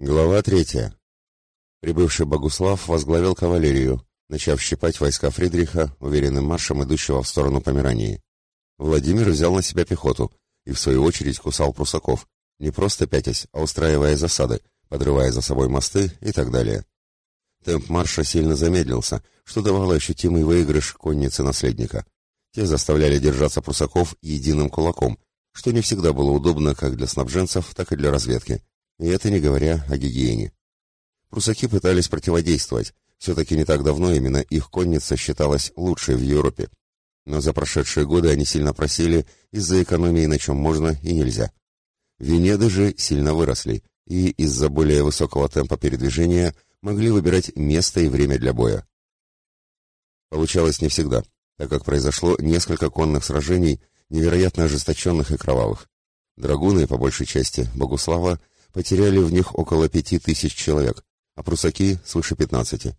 Глава третья. Прибывший Богуслав возглавил кавалерию, начав щипать войска Фридриха, уверенным маршем идущего в сторону Померании. Владимир взял на себя пехоту и, в свою очередь, кусал прусаков, не просто пятясь, а устраивая засады, подрывая за собой мосты и так далее. Темп марша сильно замедлился, что давало ощутимый выигрыш конницы наследника. Те заставляли держаться прусаков единым кулаком, что не всегда было удобно как для снабженцев, так и для разведки. И это не говоря о гигиене. Прусаки пытались противодействовать. Все-таки не так давно именно их конница считалась лучшей в Европе. Но за прошедшие годы они сильно просели из-за экономии на чем можно и нельзя. Венеды же сильно выросли, и из-за более высокого темпа передвижения могли выбирать место и время для боя. Получалось не всегда, так как произошло несколько конных сражений, невероятно ожесточенных и кровавых. Драгуны, по большей части, Богуслава, потеряли в них около пяти тысяч человек, а прусаки — свыше пятнадцати.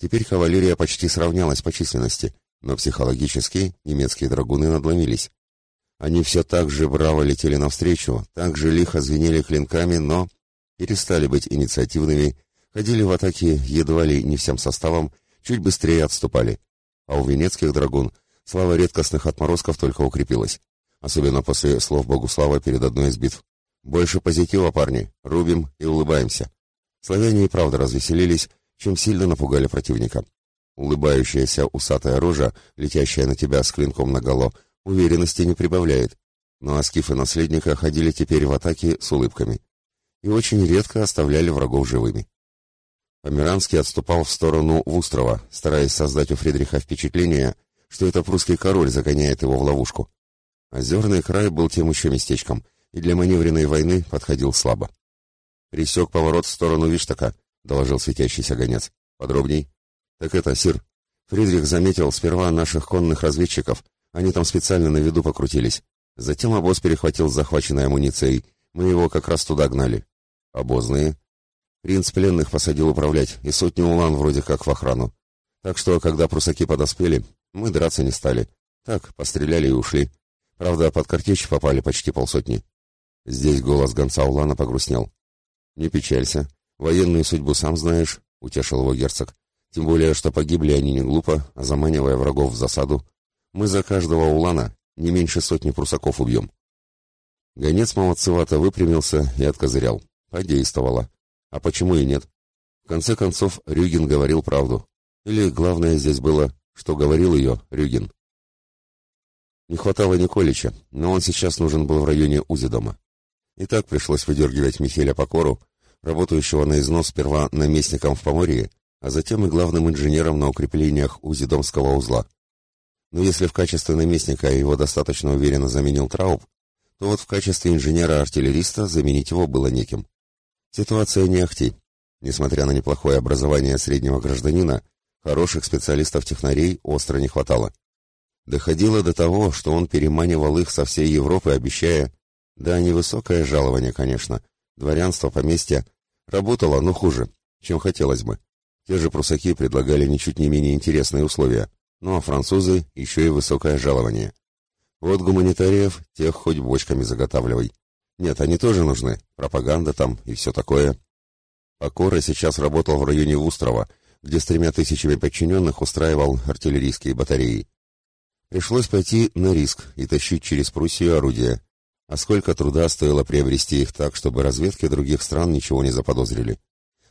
Теперь кавалерия почти сравнялась по численности, но психологически немецкие драгуны надломились. Они все так же браво летели навстречу, так же лихо звенели клинками, но перестали быть инициативными, ходили в атаке едва ли не всем составом, чуть быстрее отступали. А у венецких драгун слава редкостных отморозков только укрепилась, особенно после слов Богуслава перед одной из битв. Больше позитива, парни. Рубим и улыбаемся. Славяне и правда развеселились, чем сильно напугали противника. Улыбающаяся усатая рожа, летящая на тебя с клинком наголо, уверенности не прибавляет. Но аскифы наследника ходили теперь в атаке с улыбками. И очень редко оставляли врагов живыми. Померанский отступал в сторону Вустрова, стараясь создать у Фридриха впечатление, что это прусский король загоняет его в ловушку. Озерный край был тем еще местечком — и для маневренной войны подходил слабо. «Присек поворот в сторону Виштака», — доложил светящийся гонец. «Подробней». «Так это, Сир. Фридрих заметил сперва наших конных разведчиков. Они там специально на виду покрутились. Затем обоз перехватил захваченной амуницией. Мы его как раз туда гнали». «Обозные?» Принц пленных посадил управлять, и сотни улан вроде как в охрану. Так что, когда прусаки подоспели, мы драться не стали. Так, постреляли и ушли. Правда, под картечь попали почти полсотни. Здесь голос гонца Улана погрустнел. «Не печалься. Военную судьбу сам знаешь», — утешил его герцог. «Тем более, что погибли они не глупо, а заманивая врагов в засаду. Мы за каждого Улана не меньше сотни прусаков убьем». Гонец молодцевато выпрямился и откозырял. Подействовало. А почему и нет? В конце концов, Рюгин говорил правду. Или главное здесь было, что говорил ее Рюгин. Не хватало Николича, но он сейчас нужен был в районе Узи дома. И так пришлось выдергивать Михеля Покору, работающего на износ сперва наместником в Поморье, а затем и главным инженером на укреплениях Узидомского узла. Но если в качестве наместника его достаточно уверенно заменил Трауб, то вот в качестве инженера-артиллериста заменить его было неким. Ситуация не ахти. Несмотря на неплохое образование среднего гражданина, хороших специалистов-технарей остро не хватало. Доходило до того, что он переманивал их со всей Европы, обещая да, невысокое жалование, конечно. Дворянство, поместье. Работало, но хуже, чем хотелось бы. Те же прусаки предлагали ничуть не менее интересные условия. Ну а французы еще и высокое жалование. Вот гуманитариев, тех хоть бочками заготавливай. Нет, они тоже нужны. Пропаганда там и все такое. Акора сейчас работал в районе Вустрова, где с тремя тысячами подчиненных устраивал артиллерийские батареи. Пришлось пойти на риск и тащить через Пруссию орудия. А сколько труда стоило приобрести их так, чтобы разведки других стран ничего не заподозрили.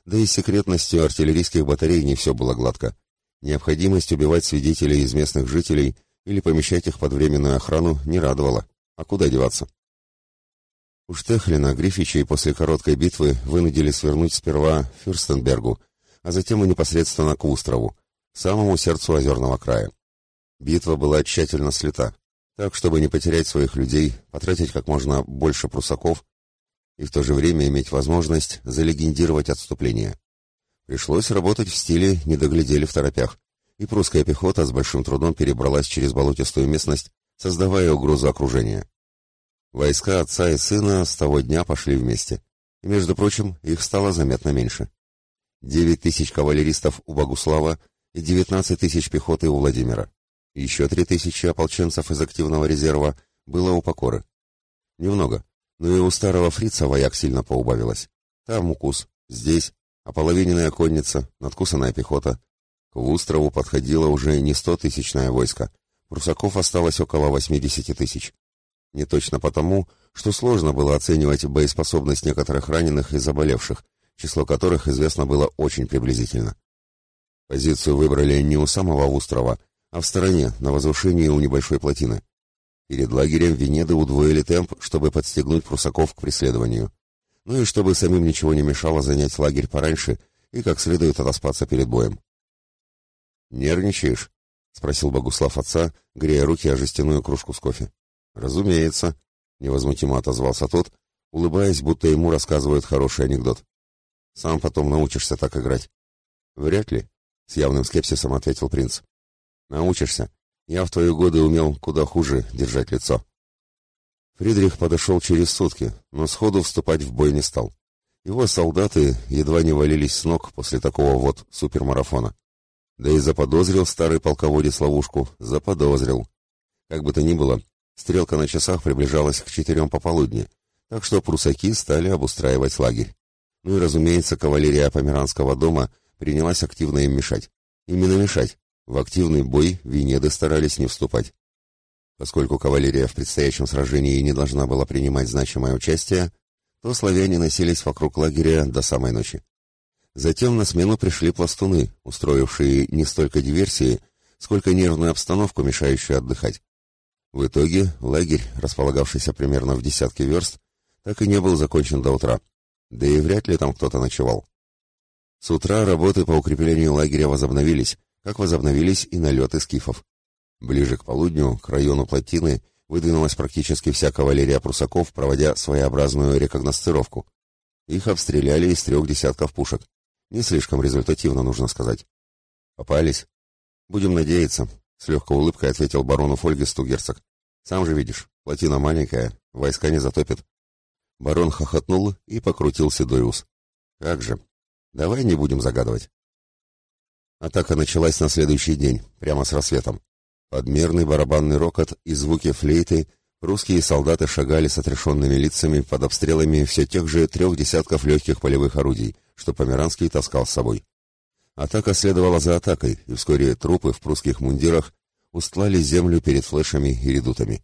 Да и секретностью артиллерийских батарей не все было гладко. Необходимость убивать свидетелей из местных жителей или помещать их под временную охрану не радовала. А куда деваться? У Штехлина Грифичей после короткой битвы вынудили свернуть сперва Фюрстенбергу, а затем и непосредственно к Устрову, самому сердцу озерного края. Битва была тщательно слета, так, чтобы не потерять своих людей, потратить как можно больше прусаков и в то же время иметь возможность залегендировать отступление. Пришлось работать в стиле «не доглядели в торопях», и прусская пехота с большим трудом перебралась через болотистую местность, создавая угрозу окружения. Войска отца и сына с того дня пошли вместе, и, между прочим, их стало заметно меньше. Девять тысяч кавалеристов у Богуслава и девятнадцать тысяч пехоты у Владимира. Еще три тысячи ополченцев из активного резерва было у Покоры. Немного, но и у старого фрица вояк сильно поубавилось. Там укус, Здесь ополовиненная конница, надкусанная пехота. К Вустрову подходило уже не стотысячное войско. Прусаков осталось около 80 тысяч. Не точно потому, что сложно было оценивать боеспособность некоторых раненых и заболевших, число которых известно было очень приблизительно. Позицию выбрали не у самого острова, а в стороне, на возвышении у небольшой плотины. Перед лагерем Венеды удвоили темп, чтобы подстегнуть прусаков к преследованию. Ну и чтобы самим ничего не мешало занять лагерь пораньше и как следует отоспаться перед боем. «Нервничаешь?» — спросил Богуслав отца, грея руки о жестяную кружку с кофе. «Разумеется», — невозмутимо отозвался тот, улыбаясь, будто ему рассказывают хороший анекдот. «Сам потом научишься так играть». «Вряд ли», — с явным скепсисом ответил принц. «Научишься. Я в твои годы умел куда хуже держать лицо». Фридрих подошел через сутки, но сходу вступать в бой не стал. Его солдаты едва не валились с ног после такого вот супермарафона. Да и заподозрил старый полководец ловушку, заподозрил. Как бы то ни было, стрелка на часах приближалась к четырем пополудни, так что прусаки стали обустраивать лагерь. Ну и, разумеется, кавалерия Померанского дома принялась активно им мешать. Именно мешать. В активный бой Венеды старались не вступать. Поскольку кавалерия в предстоящем сражении не должна была принимать значимое участие, то славяне носились вокруг лагеря до самой ночи. Затем на смену пришли пластуны, устроившие не столько диверсии, сколько нервную обстановку, мешающую отдыхать. В итоге лагерь, располагавшийся примерно в десятке верст, так и не был закончен до утра. Да и вряд ли там кто-то ночевал. С утра работы по укреплению лагеря возобновились, как возобновились и налеты скифов. Ближе к полудню, к району плотины, выдвинулась практически вся кавалерия прусаков, проводя своеобразную рекогносцировку. Их обстреляли из трех десятков пушек. Не слишком результативно, нужно сказать. Попались? Будем надеяться, с легкой улыбкой ответил барону Фольгесту герцог. Сам же видишь, плотина маленькая, войска не затопит. Барон хохотнул и покрутил седой ус. Как же? Давай не будем загадывать. Атака началась на следующий день, прямо с рассветом. Подмерный барабанный рокот и звуки флейты, русские солдаты шагали с отрешенными лицами под обстрелами все тех же трех десятков легких полевых орудий, что Померанский таскал с собой. Атака следовала за атакой, и вскоре трупы в прусских мундирах устлали землю перед флешами и редутами.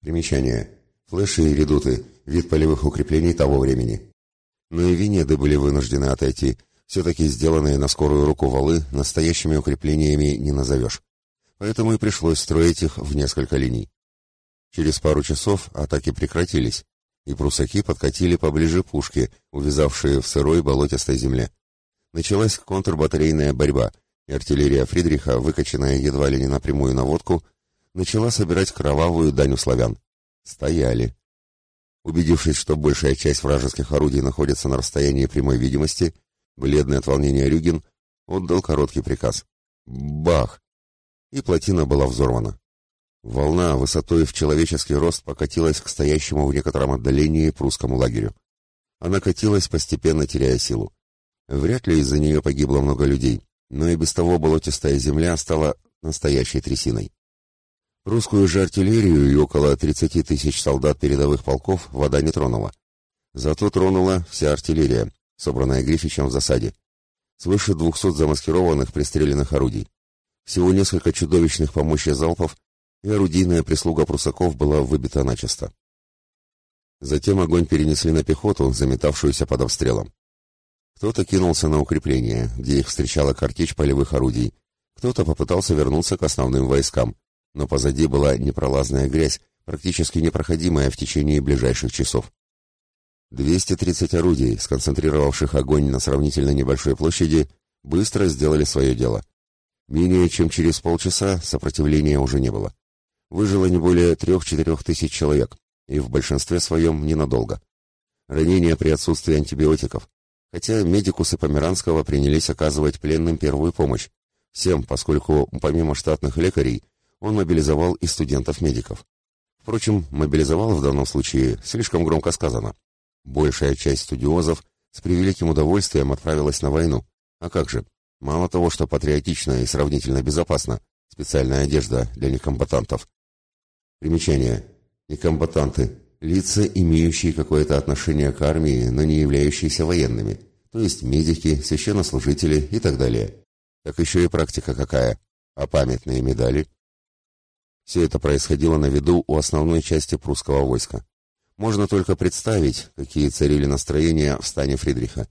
Примечание. Флеши и редуты – вид полевых укреплений того времени. Но и Венеды были вынуждены отойти, все-таки сделанные на скорую руку валы настоящими укреплениями не назовешь поэтому и пришлось строить их в несколько линий. Через пару часов атаки прекратились, и прусаки подкатили поближе пушки, увязавшие в сырой болотистой земле. Началась контрбатарейная борьба, и артиллерия Фридриха, выкачанная едва ли не напрямую на водку, начала собирать кровавую дань у славян. Стояли. Убедившись, что большая часть вражеских орудий находится на расстоянии прямой видимости, бледный от волнения Рюгин отдал короткий приказ. Бах! и плотина была взорвана. Волна высотой в человеческий рост покатилась к стоящему в некотором отдалении прусскому лагерю. Она катилась, постепенно теряя силу. Вряд ли из-за нее погибло много людей, но и без того болотистая земля стала настоящей трясиной. Русскую же артиллерию и около 30 тысяч солдат передовых полков вода не тронула. Зато тронула вся артиллерия, собранная Грифичем в засаде. Свыше 200 замаскированных пристреленных орудий. Всего несколько чудовищных по мощи залпов, и орудийная прислуга прусаков была выбита начисто. Затем огонь перенесли на пехоту, заметавшуюся под обстрелом. Кто-то кинулся на укрепление, где их встречала картечь полевых орудий, кто-то попытался вернуться к основным войскам, но позади была непролазная грязь, практически непроходимая в течение ближайших часов. 230 орудий, сконцентрировавших огонь на сравнительно небольшой площади, быстро сделали свое дело. Менее чем через полчаса сопротивления уже не было. Выжило не более трех-четырех тысяч человек, и в большинстве своем ненадолго. Ранения при отсутствии антибиотиков, хотя медикусы Померанского принялись оказывать пленным первую помощь, всем, поскольку помимо штатных лекарей он мобилизовал и студентов-медиков. Впрочем, мобилизовал в данном случае слишком громко сказано. Большая часть студиозов с превеликим удовольствием отправилась на войну. А как же, Мало того, что патриотично и сравнительно безопасно, специальная одежда для некомбатантов. Примечание. Некомбатанты – лица, имеющие какое-то отношение к армии, но не являющиеся военными, то есть медики, священнослужители и так далее. Так еще и практика какая. А памятные медали? Все это происходило на виду у основной части прусского войска. Можно только представить, какие царили настроения в стане Фридриха.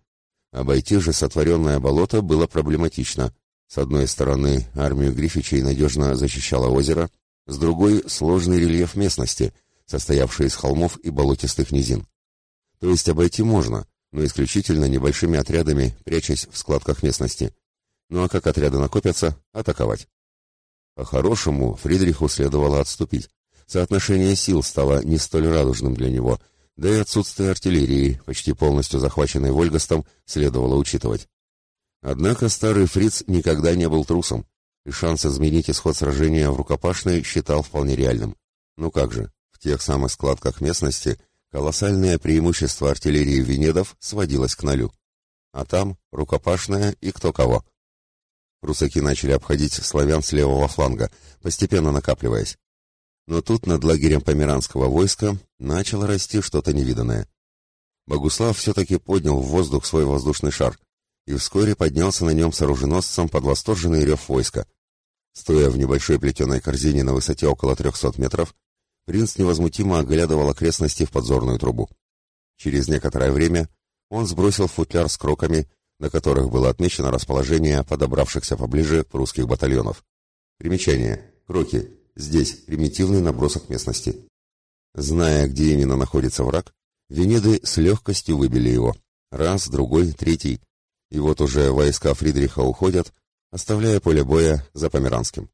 Обойти же сотворенное болото было проблематично. С одной стороны, армию Грифичей надежно защищало озеро, с другой — сложный рельеф местности, состоявший из холмов и болотистых низин. То есть обойти можно, но исключительно небольшими отрядами, прячась в складках местности. Ну а как отряды накопятся, атаковать. По-хорошему, Фридриху следовало отступить. Соотношение сил стало не столь радужным для него, да и отсутствие артиллерии, почти полностью захваченной Вольгастом, следовало учитывать. Однако старый фриц никогда не был трусом, и шанс изменить исход сражения в рукопашной считал вполне реальным. Ну как же, в тех самых складках местности колоссальное преимущество артиллерии Венедов сводилось к нулю. А там рукопашная и кто кого. Русаки начали обходить славян с левого фланга, постепенно накапливаясь. Но тут над лагерем померанского войска начало расти что-то невиданное. Богуслав все-таки поднял в воздух свой воздушный шар и вскоре поднялся на нем с оруженосцем под восторженный рев войска. Стоя в небольшой плетеной корзине на высоте около трехсот метров, принц невозмутимо оглядывал окрестности в подзорную трубу. Через некоторое время он сбросил футляр с кроками на которых было отмечено расположение подобравшихся поближе прусских батальонов. Примечание. Кроки. Здесь примитивный набросок местности. Зная, где именно находится враг, Венеды с легкостью выбили его. Раз, другой, третий. И вот уже войска Фридриха уходят, оставляя поле боя за Померанским.